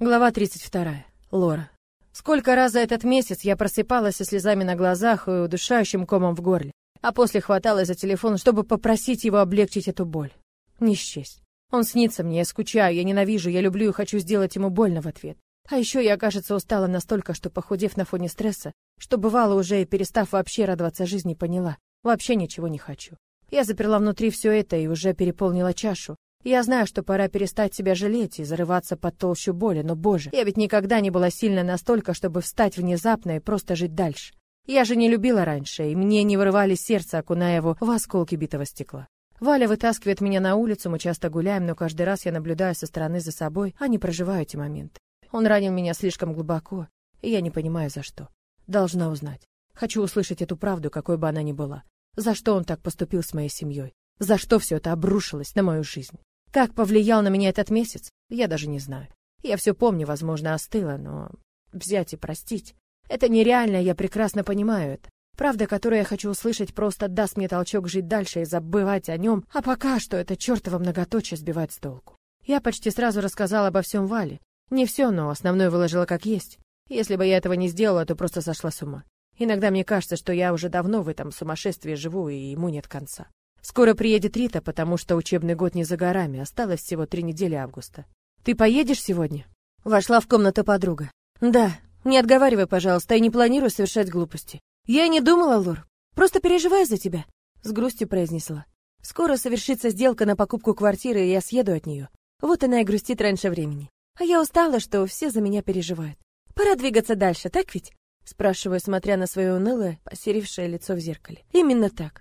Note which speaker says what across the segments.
Speaker 1: Глава 32. Лора. Сколько раз за этот месяц я просыпалась со слезами на глазах и удушающим комом в горле, а после хваталась за телефон, чтобы попросить его облегчить эту боль. Не счесть. Он снится мне, я скучаю, я ненавижу, я люблю и хочу сделать ему больно в ответ. А еще я, кажется, устала настолько, что, похудев на фоне стресса, что бывало уже и перестав вообще радоваться жизни, поняла, вообще ничего не хочу. Я заперла внутри все это и уже переполнила чашу, я знаю, что пора перестать себя жалеть и зарываться под толщу боли, но, боже, я ведь никогда не была сильна настолько, чтобы встать внезапно и просто жить дальше. Я же не любила раньше, и мне не вырывали сердце, окуная его в осколки битого стекла. Валя вытаскивает меня на улицу, мы часто гуляем, но каждый раз я наблюдаю со стороны за собой, а не проживаю эти моменты. Он ранил меня слишком глубоко, и я не понимаю, за что. Должна узнать. Хочу услышать эту правду, какой бы она ни была. За что он так поступил с моей семьей? За что все это обрушилось на мою жизнь? Как повлиял на меня этот месяц, я даже не знаю. Я все помню, возможно, остыла, но взять и простить — это нереально, я прекрасно понимаю это. Правда, которую я хочу услышать, просто даст мне толчок жить дальше и забывать о нем, а пока что это чертово многоточие сбивает с толку. Я почти сразу рассказала обо всем Вале. Не все, но основное выложила как есть. Если бы я этого не сделала, то просто сошла с ума. Иногда мне кажется, что я уже давно в этом сумасшествии живу, и ему нет конца. Скоро приедет Рита, потому что учебный год не за горами, осталось всего три недели августа. Ты поедешь сегодня? Вошла в комнату подруга. Да, не отговаривай, пожалуйста, и не планирую совершать глупости. Я не думала, Лор. Просто переживаю за тебя, с грустью произнесла. Скоро совершится сделка на покупку квартиры, и я съеду от нее. Вот она и грустит раньше времени. А я устала, что все за меня переживают. Пора двигаться дальше, так ведь? Спрашиваю, смотря на свое унылое, посеревшее лицо в зеркале. Именно так.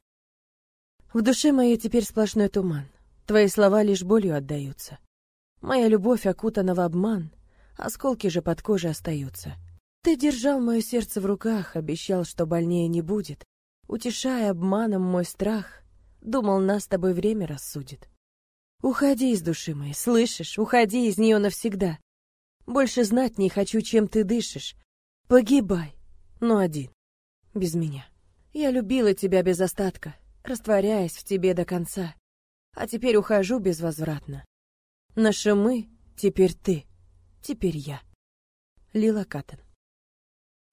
Speaker 1: В душе моей теперь сплошной туман. Твои слова лишь болью отдаются. Моя любовь окутана в обман, осколки же под кожей остаются. Ты держал мое сердце в руках, обещал, что больнее не будет. Утешая обманом мой страх, думал, нас с тобой время рассудит. Уходи из души моей, слышишь? Уходи из нее навсегда. Больше знать не хочу, чем ты дышишь. Погибай, но один, без меня. Я любила тебя без остатка, растворяясь в тебе до конца. А теперь ухожу безвозвратно. Наши мы, теперь ты, теперь я. Лила Каттен.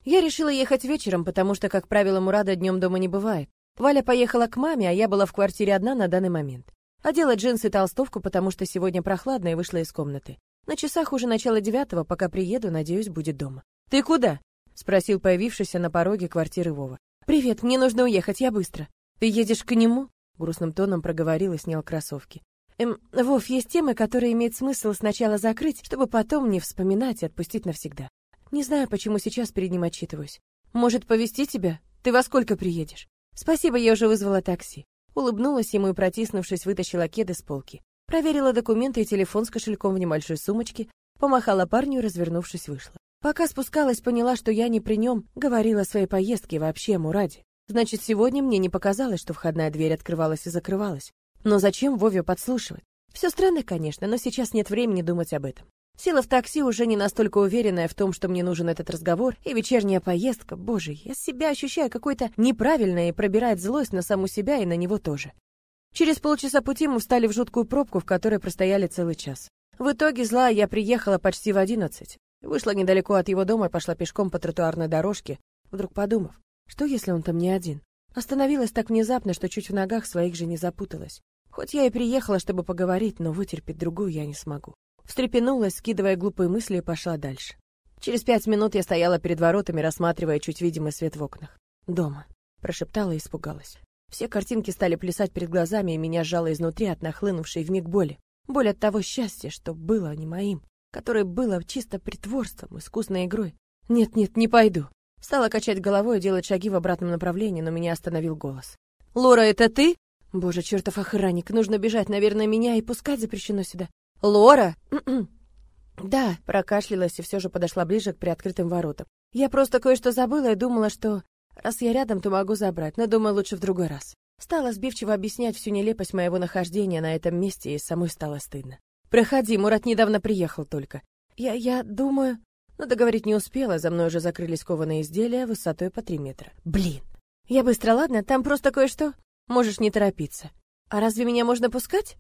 Speaker 1: Я решила ехать вечером, потому что, как правило, Мурада днем дома не бывает. Валя поехала к маме, а я была в квартире одна на данный момент. Одела джинсы и толстовку, потому что сегодня прохладно, и вышла из комнаты. На часах уже начало девятого, пока приеду, надеюсь, будет дома. «Ты куда?» — спросил появившийся на пороге квартиры Вова. «Привет, мне нужно уехать, я быстро». «Ты едешь к нему?» — грустным тоном проговорил и снял кроссовки. «Эм, Вов, есть темы, которые имеет смысл сначала закрыть, чтобы потом не вспоминать и отпустить навсегда. Не знаю, почему сейчас перед ним отчитываюсь. Может, повезти тебя? Ты во сколько приедешь?» «Спасибо, я уже вызвала такси». Улыбнулась ему и, протиснувшись, вытащила кеды с полки. Проверила документы и телефон с кошельком в небольшой сумочке, помахала парню и, развернувшись, вышла. Пока спускалась, поняла, что я не при нем, говорила о своей поездке вообще о Мураде. Значит, сегодня мне не показалось, что входная дверь открывалась и закрывалась. Но зачем Вове подслушивать? Все странно, конечно, но сейчас нет времени думать об этом. Села в такси, уже не настолько уверенная в том, что мне нужен этот разговор, и вечерняя поездка. Боже, я себя ощущаю какой-то неправильной и пробирает злость на саму себя и на него тоже. Через полчаса пути мы встали в жуткую пробку, в которой простояли целый час. В итоге зла я приехала почти в одиннадцать. Вышла недалеко от его дома и пошла пешком по тротуарной дорожке, вдруг подумав, что, если он там не один? Остановилась так внезапно, что чуть в ногах своих же не запуталась. Хоть я и приехала, чтобы поговорить, но вытерпеть другую я не смогу. Встрепенулась, скидывая глупые мысли, и пошла дальше. Через пять минут я стояла перед воротами, рассматривая чуть видимый свет в окнах. «Дома», — прошептала и испугалась. Все картинки стали плясать перед глазами, и меня сжало изнутри от нахлынувшей вмиг боли. Боль от того счастья, что было не моим, которое было чисто притворством, искусной игрой. «Нет-нет, не пойду. Стала качать головой и делать шаги в обратном направлении, но меня остановил голос. «Лора, это ты?» «Боже, чертов охранник, нужно бежать, наверное, меня и пускать запрещено сюда». «Лора?» «Да», прокашлялась и все же подошла ближе к приоткрытым воротам. «Я просто кое-что забыла и думала, что раз я рядом, то могу забрать, но думаю, лучше в другой раз». Стала сбивчиво объяснять всю нелепость моего нахождения на этом месте, и самой стало стыдно. «Проходи, Мурат недавно приехал только». «Я... я думаю...» Но договорить не успела, за мной уже закрылись кованые изделия высотой по три метра. Блин! Я быстро, ладно? Там просто кое-что. Можешь не торопиться. А разве меня можно пускать?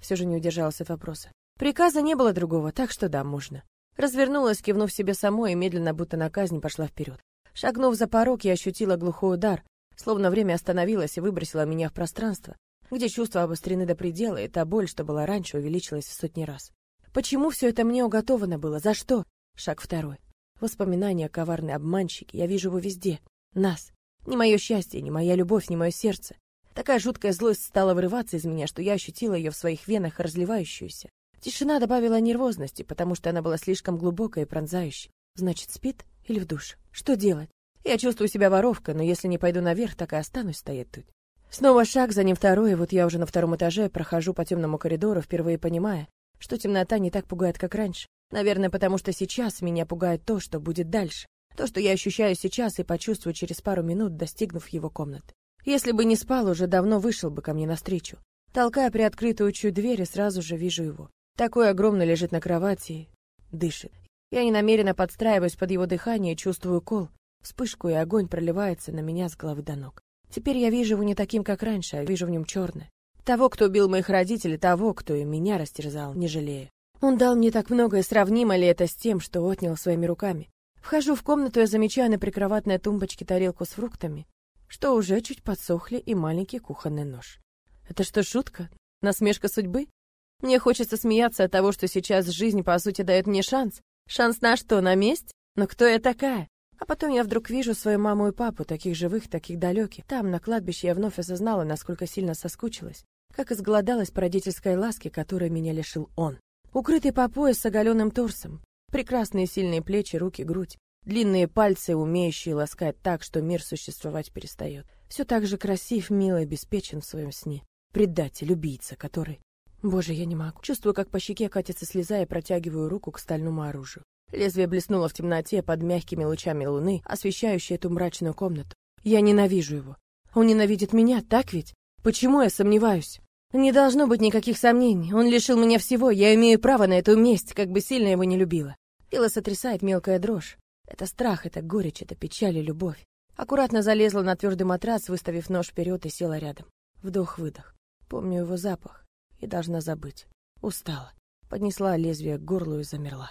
Speaker 1: Все же не удержалась от вопроса. Приказа не было другого, так что да, можно. Развернулась, кивнув себе самой, и медленно, будто на казнь, пошла вперед. Шагнув за порог, я ощутила глухой удар, словно время остановилось и выбросило меня в пространство, где чувства обострены до предела, и та боль, что была раньше, увеличилась в сотни раз. Почему все это мне уготовано было? За что? Шаг второй. Воспоминания, коварный обманщик, я вижу его везде. Нас. Не мое счастье, не моя любовь, не мое сердце. Такая жуткая злость стала вырываться из меня, что я ощутила ее в своих венах разливающуюся. Тишина добавила нервозности, потому что она была слишком глубокой и пронзающей. Значит, спит или в душ? Что делать? Я чувствую себя воровкой, но если не пойду наверх, так и останусь стоять тут. Снова шаг, за ним второй, и вот я уже на втором этаже прохожу по темному коридору, впервые понимая, что темнота не так пугает, как раньше. Наверное, потому что сейчас меня пугает то, что будет дальше. То, что я ощущаю сейчас и почувствую через пару минут, достигнув его комнаты. Если бы не спал, уже давно вышел бы ко мне навстречу. Толкая приоткрытую чью дверь, и сразу же вижу его. Такой огромный лежит на кровати, дышит. Я ненамеренно подстраиваюсь под его дыхание и чувствую кол. Вспышку и огонь проливается на меня с головы до ног. Теперь я вижу его не таким, как раньше, а вижу в нем черное. Того, кто убил моих родителей, того, кто и меня растерзал, не жалея. Он дал мне так много, и сравнимо ли это с тем, что отнял своими руками? Вхожу в комнату и замечаю на прикроватной тумбочке тарелку с фруктами, что уже чуть подсохли, и маленький кухонный нож. Это что, шутка? Насмешка судьбы? Мне хочется смеяться от того, что сейчас жизнь, по сути, дает мне шанс. Шанс на что, на месть? Но кто я такая? А потом я вдруг вижу свою маму и папу, таких живых, таких далеких. Там, на кладбище, я вновь осознала, насколько сильно соскучилась, как изголодалась по родительской ласке, которой меня лишил он. Укрытый по пояс с оголенным торсом, прекрасные сильные плечи, руки, грудь. Длинные пальцы, умеющие ласкать так, что мир существовать перестает. Все так же красив, мил и обеспечен в своем сне. Предатель, убийца, который... Боже, я не могу. Чувствую, как по щеке катится слеза и протягиваю руку к стальному оружию. Лезвие блеснуло в темноте под мягкими лучами луны, освещающей эту мрачную комнату. Я ненавижу его. Он ненавидит меня, так ведь? Почему я сомневаюсь? Не должно быть никаких сомнений. Он лишил меня всего, я имею право на эту месть, как бы сильно его не любила. Тело сотрясает мелкая дрожь. Это страх, это горечь, это печаль и любовь. Аккуратно залезла на твердый матрас, выставив нож вперед и села рядом. Вдох-выдох. Помню его запах и должна забыть. Устала. Поднесла лезвие к горлу и замерла.